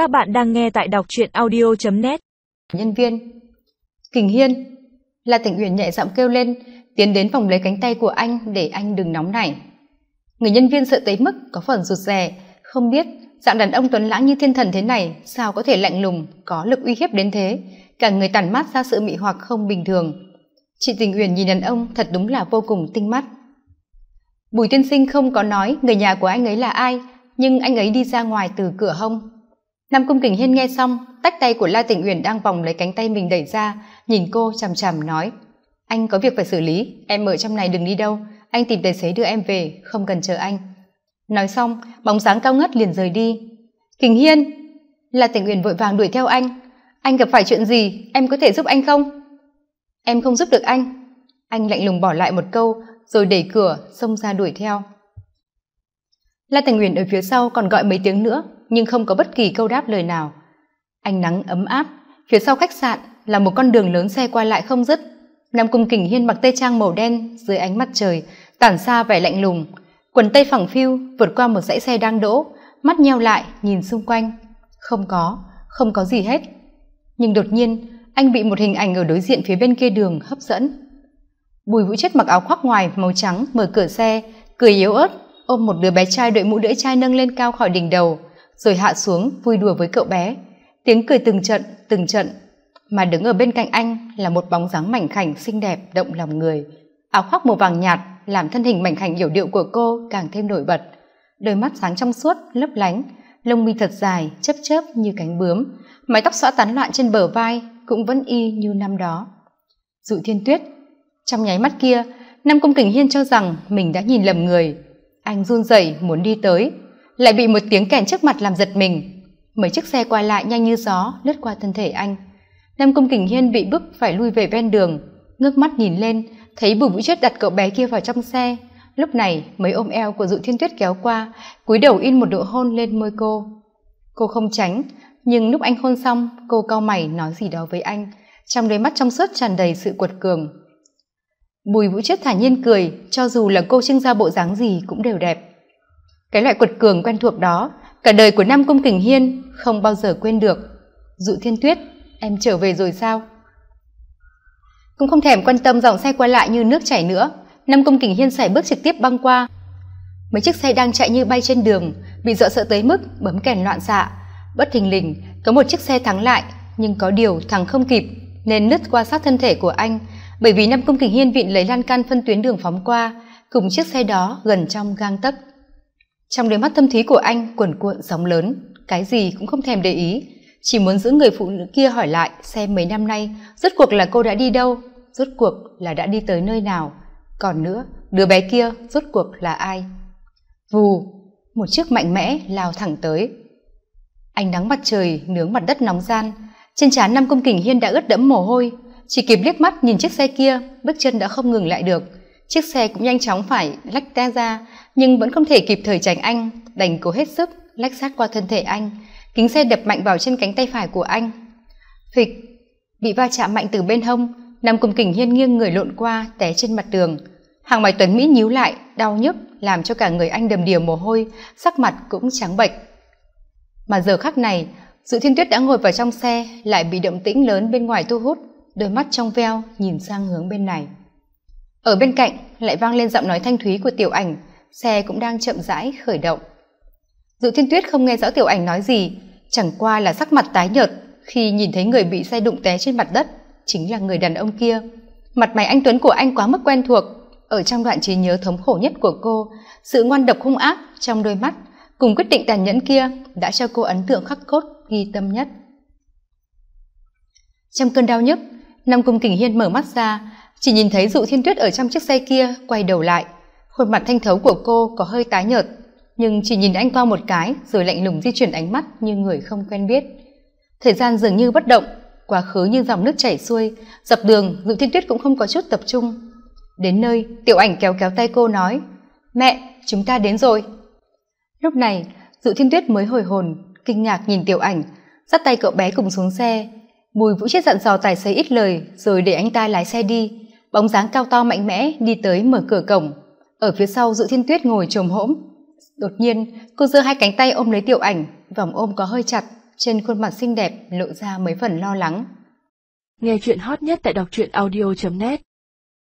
Các bạn đang nghe tại đọc truyện audio.net Nhân viên, Kình Hiên, là tỉnh Uyển nhẹ giọng kêu lên, tiến đến vòng lấy cánh tay của anh để anh đừng nóng nảy. Người nhân viên sợ tới mức có phần rụt rè, không biết dạng đàn ông tuấn lãng như thiên thần thế này sao có thể lạnh lùng, có lực uy hiếp đến thế. Cả người tàn mát ra sự mị hoặc không bình thường. Chị tình uyển nhìn đàn ông thật đúng là vô cùng tinh mắt. Bùi tiên sinh không có nói người nhà của anh ấy là ai, nhưng anh ấy đi ra ngoài từ cửa hông nam cung kình hiên nghe xong, tách tay của la tịnh uyển đang vòng lấy cánh tay mình đẩy ra, nhìn cô chằm chằm nói, anh có việc phải xử lý, em ở trong này đừng đi đâu, anh tìm tài xế đưa em về, không cần chờ anh. Nói xong, bóng dáng cao ngất liền rời đi. Kình hiên là tịnh uyển vội vàng đuổi theo anh anh gặp phải chuyện gì, em có thể giúp anh không? Em không giúp được anh. Anh lạnh lùng bỏ lại một câu, rồi đẩy cửa, xông ra đuổi theo. La thành uyển ở phía sau còn gọi mấy tiếng nữa nhưng không có bất kỳ câu đáp lời nào. Ánh nắng ấm áp, phía sau khách sạn là một con đường lớn xe qua lại không dứt. Nam cung kình hiên mặc tây trang màu đen dưới ánh mặt trời, tản xa vẻ lạnh lùng. Quần tây phẳng phiu vượt qua một dãy xe đang đỗ, mắt nheo lại, nhìn xung quanh. Không có không có gì hết. Nhưng đột nhiên, anh bị một hình ảnh ở đối diện phía bên kia đường hấp dẫn. Bùi vũ chết mặc áo khoác ngoài màu trắng mở cửa xe, cười yếu ớt, ôm một đứa bé trai đội mũ lưỡi chai nâng lên cao khỏi đỉnh đầu rồi hạ xuống, vui đùa với cậu bé. Tiếng cười từng trận từng trận. Mà đứng ở bên cạnh anh là một bóng dáng mảnh khảnh, xinh đẹp, động lòng người. Áo khoác màu vàng nhạt làm thân hình mảnh khảnh hiểu điệu của cô càng thêm nổi bật. Đôi mắt sáng trong suốt, lấp lánh, lông mi thật dài, chớp chớp như cánh bướm. Mái tóc xõa tán loạn trên bờ vai cũng vẫn y như năm đó. Dụ thiên tuyết, trong nháy mắt kia, nam cung kình hiên cho rằng mình đã nhìn lầm người. Anh run rẩy muốn đi tới lại bị một tiếng kèn trước mặt làm giật mình. Mấy chiếc xe qua lại nhanh như gió, lướt qua thân thể anh. Nam cung kình hiên bị bức phải lui về ven đường, ngước mắt nhìn lên, thấy bùi vũ chết đặt cậu bé kia vào trong xe. Lúc này, mấy ôm eo của dụ thiên tuyết kéo qua, cúi đầu in một độ hôn lên môi cô. Cô không tránh, nhưng lúc anh hôn xong, cô cau mày nói gì đó với anh. Trong đôi mắt trong suốt tràn đầy sự quật cường. Bùi vũ chết thản nhiên cười, cho dù là cô trưng ra bộ dáng gì cũng đều đẹp cái loại quật cường quen thuộc đó, cả đời của nam cung kình hiên không bao giờ quên được. Dụ thiên tuyết, em trở về rồi sao? Cũng không thèm quan tâm dòng xe qua lại như nước chảy nữa. Năm cung kình hiên sải bước trực tiếp băng qua. Mấy chiếc xe đang chạy như bay trên đường, bị dọa sợ tới mức bấm kèn loạn xạ. Bất thình lình, có một chiếc xe thắng lại, nhưng có điều thắng không kịp, nên nứt qua sát thân thể của anh. Bởi vì năm cung kình hiên vịn lấy lan can phân tuyến đường phóng qua, cùng chiếc xe đó gần trong gang tấc trong đôi mắt thâm thúy của anh, cuồn cuộn, sóng lớn, cái gì cũng không thèm để ý. Chỉ muốn giữ người phụ nữ kia hỏi lại, xem mấy năm nay, rốt cuộc là cô đã đi đâu, rốt cuộc là đã đi tới nơi nào. Còn nữa, đứa bé kia rốt cuộc là ai? Vù, một chiếc mạnh mẽ lao thẳng tới. Ánh nắng mặt trời nướng mặt đất nóng gian. Trên trán năm công kình hiên đã ướt đẫm mồ hôi. Chỉ kịp liếc mắt nhìn chiếc xe kia, bước chân đã không ngừng lại được chiếc xe cũng nhanh chóng phải lách te ra, nhưng vẫn không thể kịp thời tránh anh, đành cố hết sức lách sát qua thân thể anh. Kính xe đập mạnh vào trên cánh tay phải của anh. Phịch, bị va chạm mạnh từ bên hông, nằm cùng kình hiên nghiêng người lộn qua, té trên mặt tường hàng mày tuấn mỹ nhíu lại, đau nhức, làm cho cả người anh đầm đìa mồ hôi, sắc mặt cũng trắng bệch. Mà giờ khắc này dự thiên tuyết đã ngồi vào trong xe, lại bị động tĩnh lớn bên ngoài thu hút, đôi mắt trong veo nhìn sang hướng bên này ở bên cạnh, lại vang lên giọng nói thanh thúy của tiểu ảnh. Xe cũng đang chậm rãi, khởi động. Dự thiên tuyết không nghe rõ tiểu ảnh nói gì. Chẳng qua là sắc mặt tái nhợt khi nhìn thấy người bị xe đụng té trên mặt đất, chính là người đàn ông kia. Mặt mày anh tuấn của anh quá mức quen thuộc. Ở trong đoạn trí nhớ thống khổ nhất của cô, sự ngoan độc hung ác trong đôi mắt cùng quyết định tàn nhẫn kia đã cho cô ấn tượng khắc cốt, ghi tâm nhất. Trong cơn đau nhức, nam cung kình hiên mở mắt ra chỉ nhìn thấy dụ thiên tuyết ở trong chiếc xe kia, quay đầu lại. Khuôn mặt thanh thấu của cô có hơi tái nhợt, nhưng chỉ nhìn anh qua một cái rồi lạnh lùng di chuyển ánh mắt như người không quen biết. Thời gian dường như bất động, quá khứ như dòng nước chảy xuôi, dọc đường Dụ thiên tuyết cũng không có chút tập trung. Đến nơi, tiểu ảnh kéo kéo tay cô nói, mẹ, chúng ta đến rồi. Lúc này, Dụ thiên tuyết mới hồi hồn, kinh ngạc nhìn tiểu ảnh, dắt tay cậu bé cùng xuống xe. Bùi vũ chết dặn dò tài xế ít lời, rồi để anh ta lái xe đi bóng dáng cao to mạnh mẽ đi tới mở cửa cổng. Ở phía sau, dự thiên tuyết ngồi trồm hỗm đột nhiên, cô giơ hai cánh tay ôm lấy tiểu ảnh, vòng ôm có hơi chặt, trên khuôn mặt xinh đẹp lộ ra mấy phần lo lắng. Nghe chuyện hot nhất tại đọc truyện audio net.